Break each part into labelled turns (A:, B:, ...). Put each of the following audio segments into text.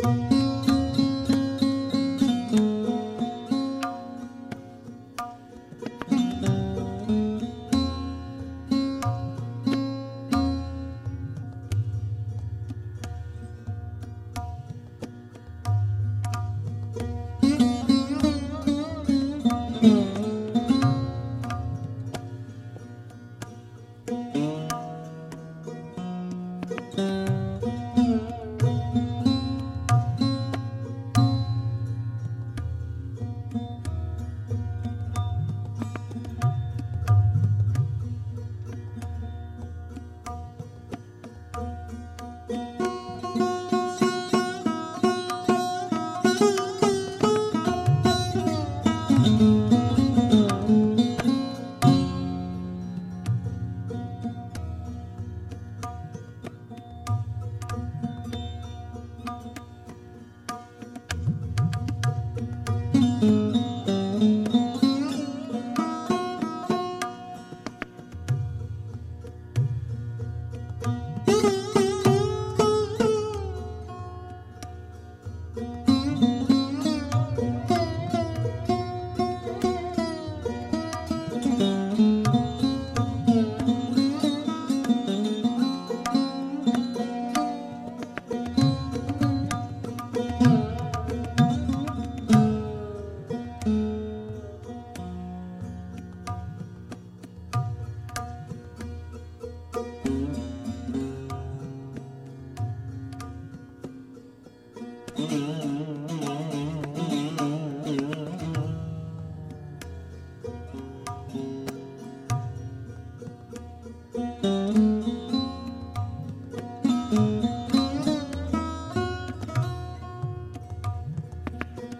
A: Música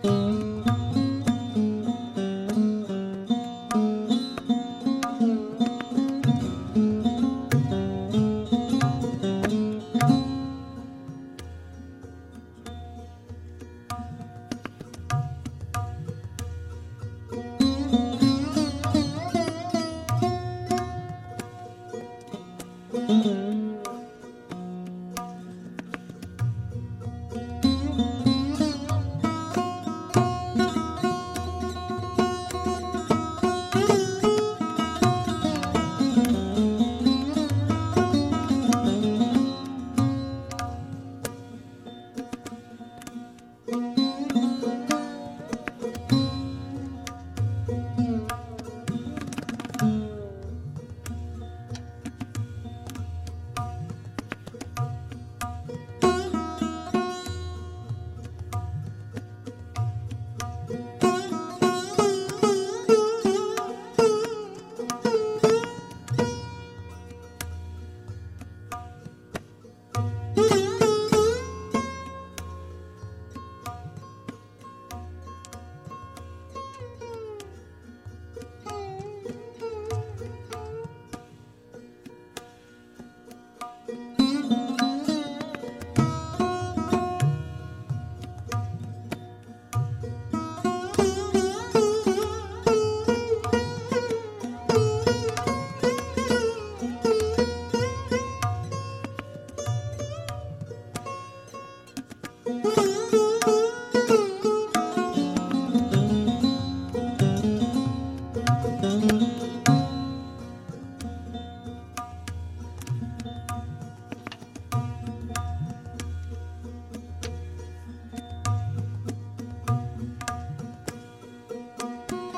A: Thank mm. you.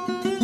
A: thank you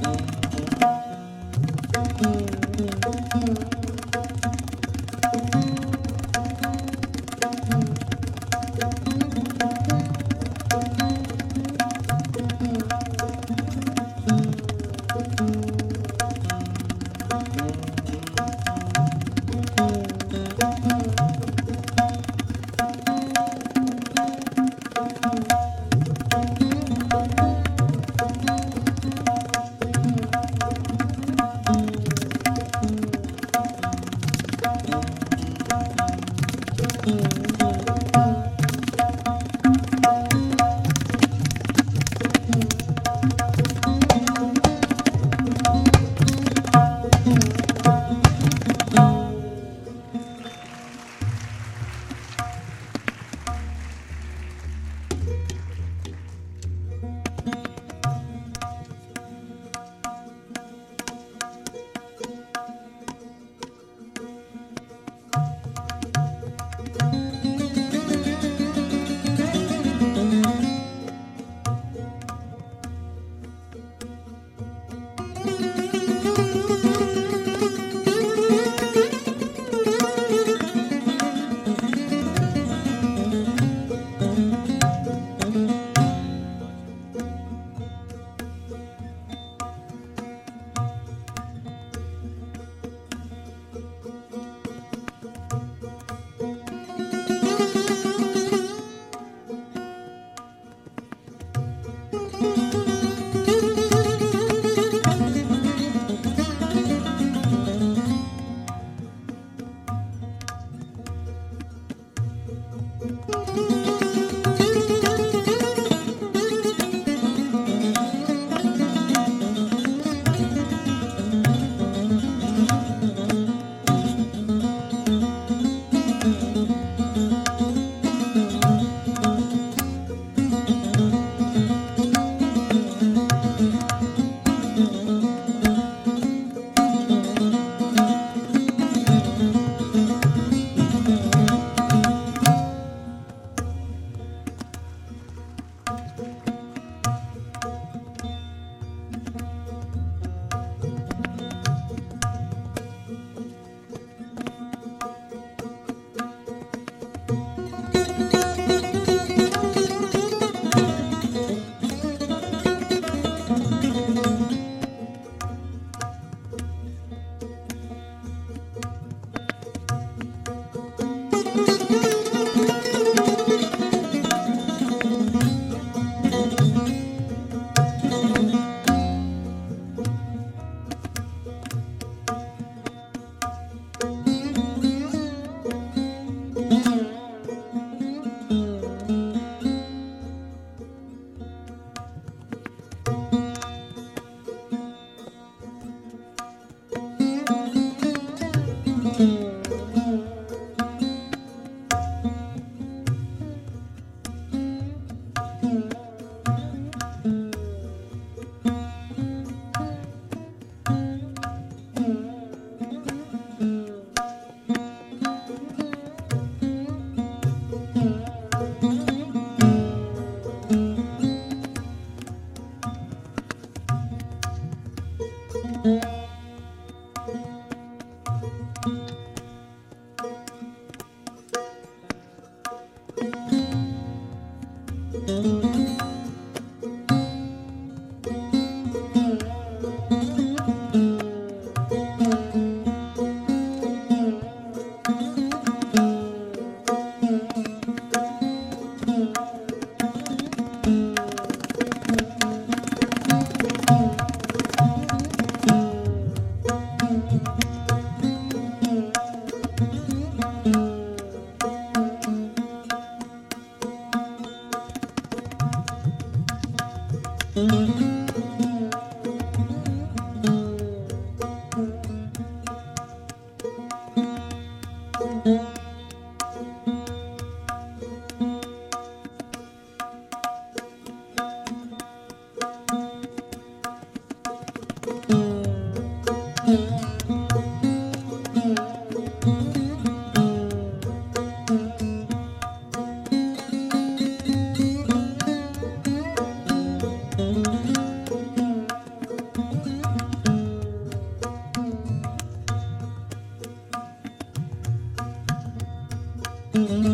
A: Thank you.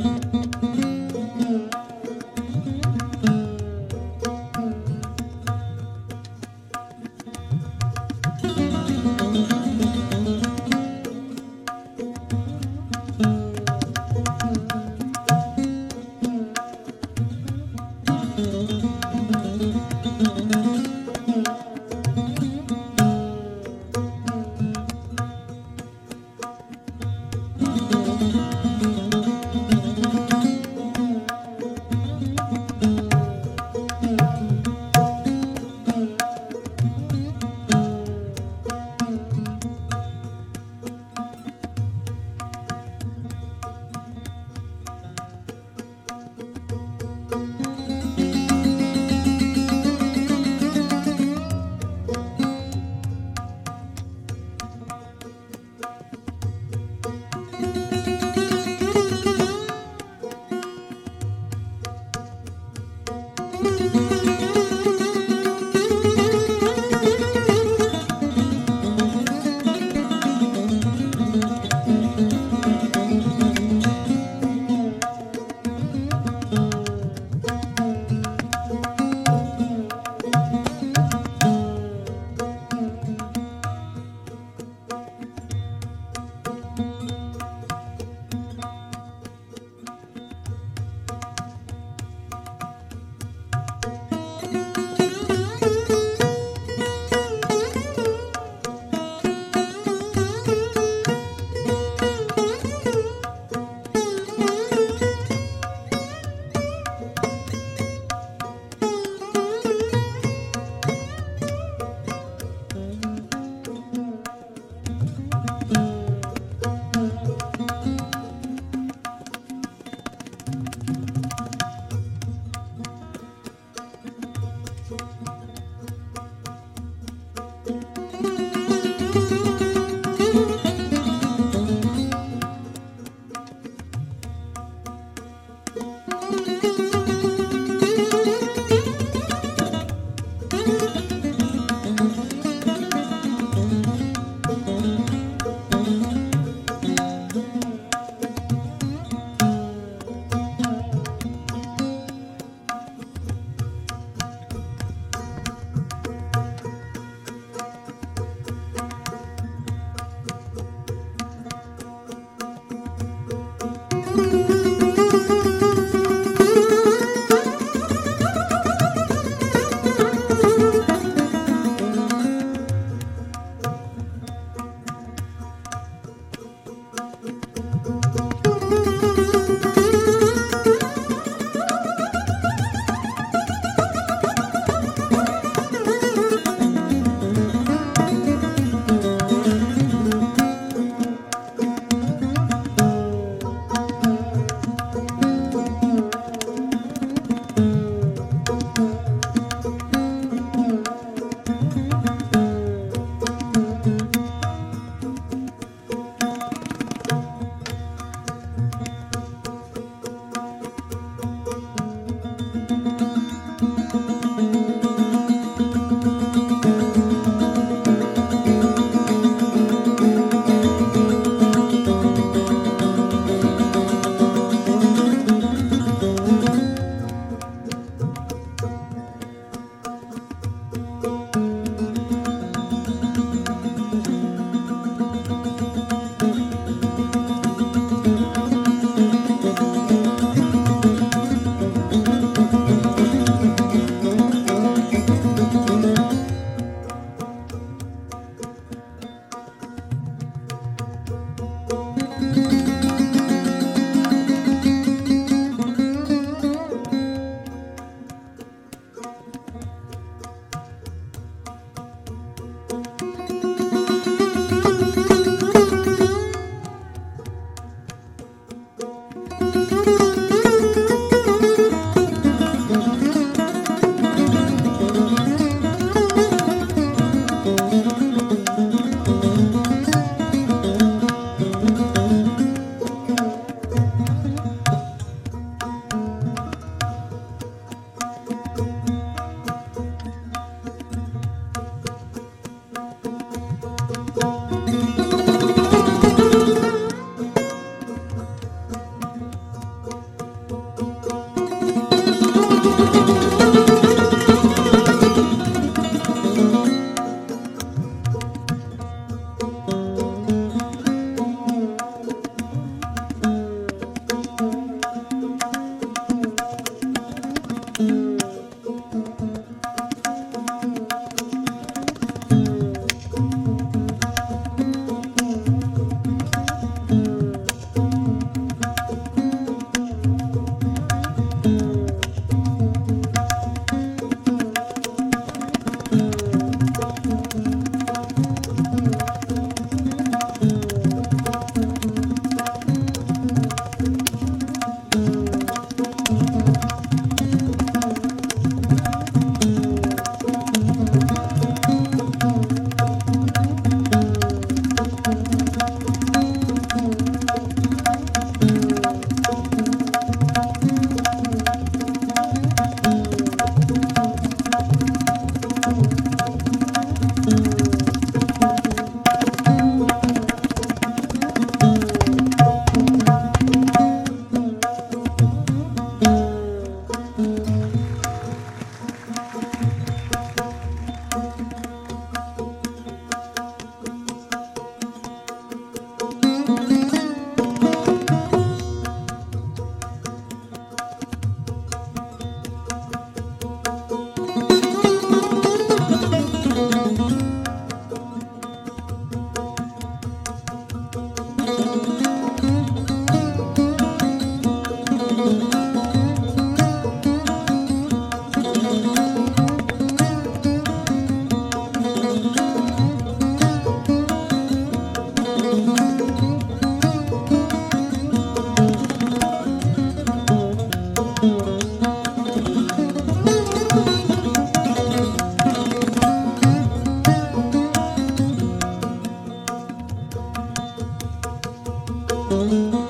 A: Thank you. Thank you. Música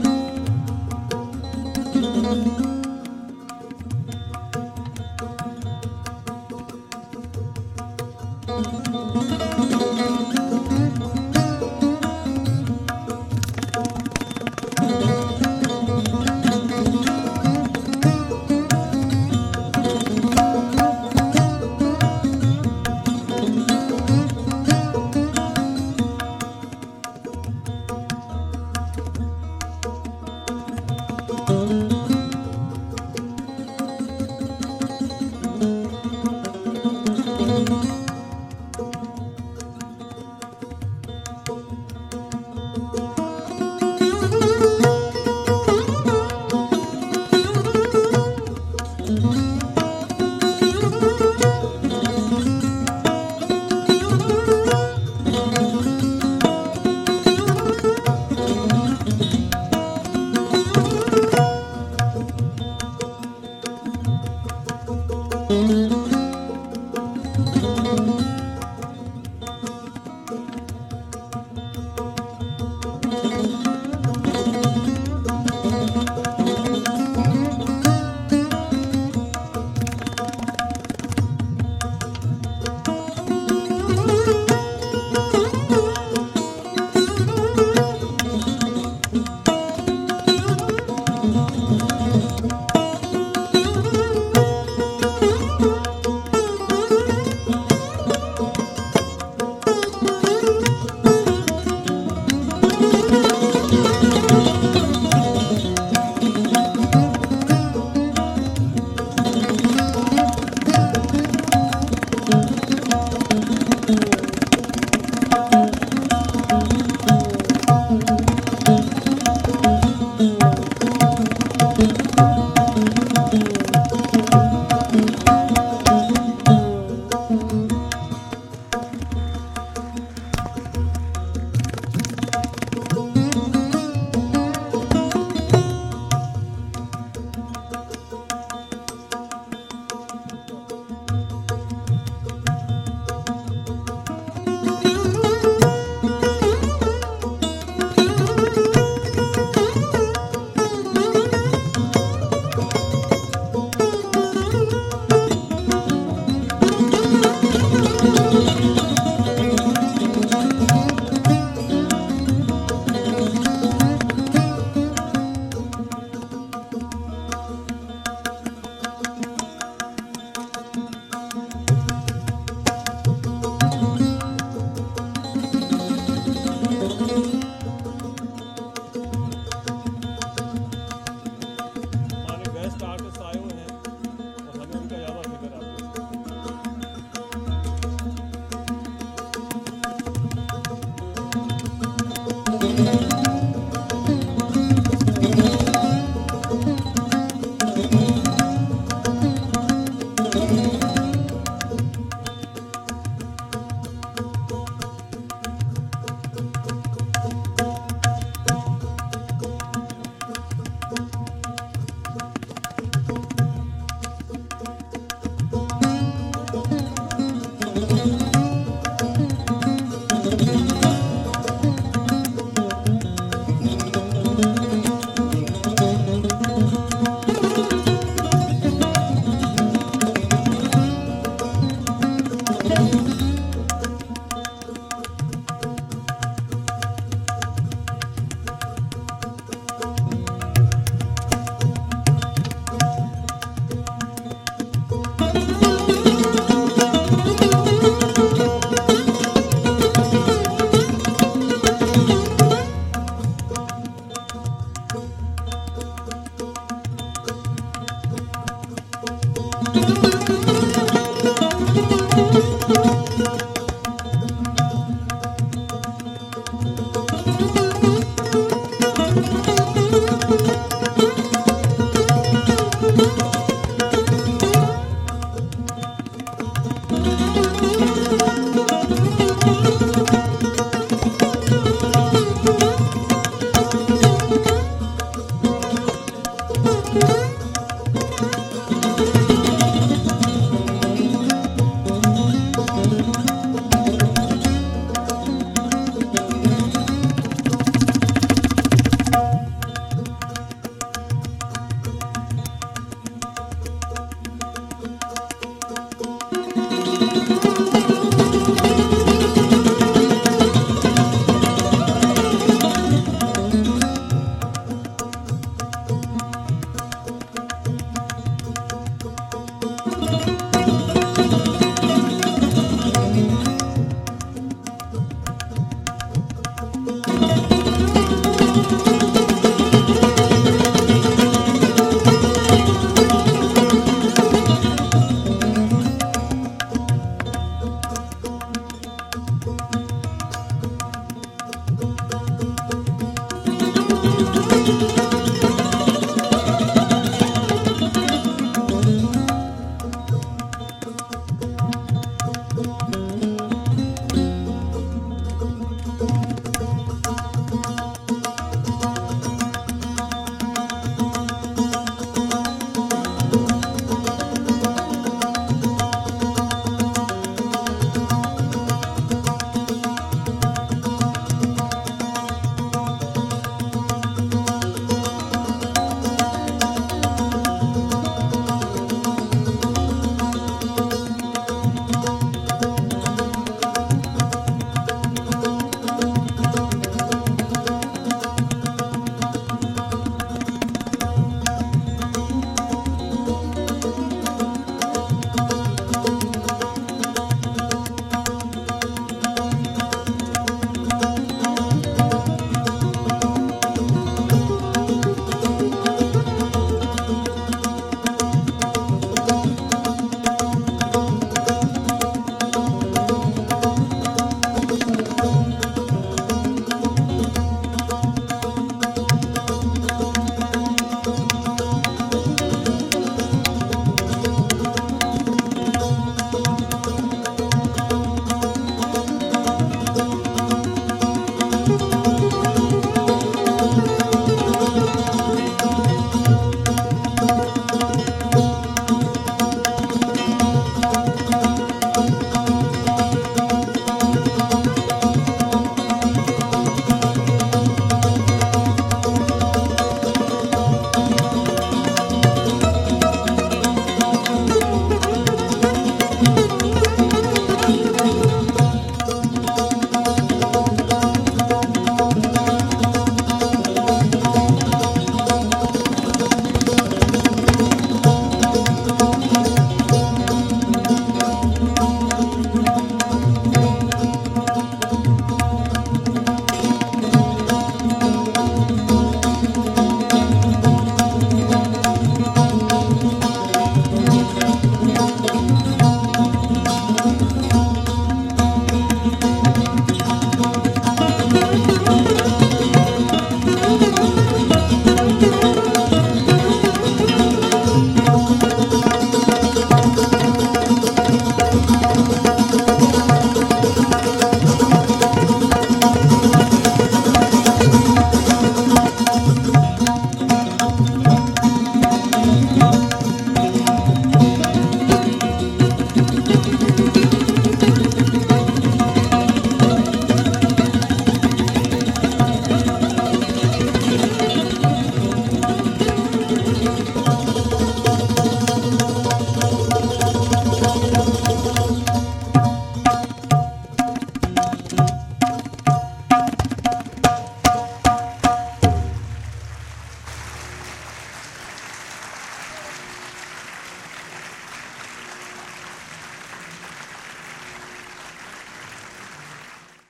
A: Thank you.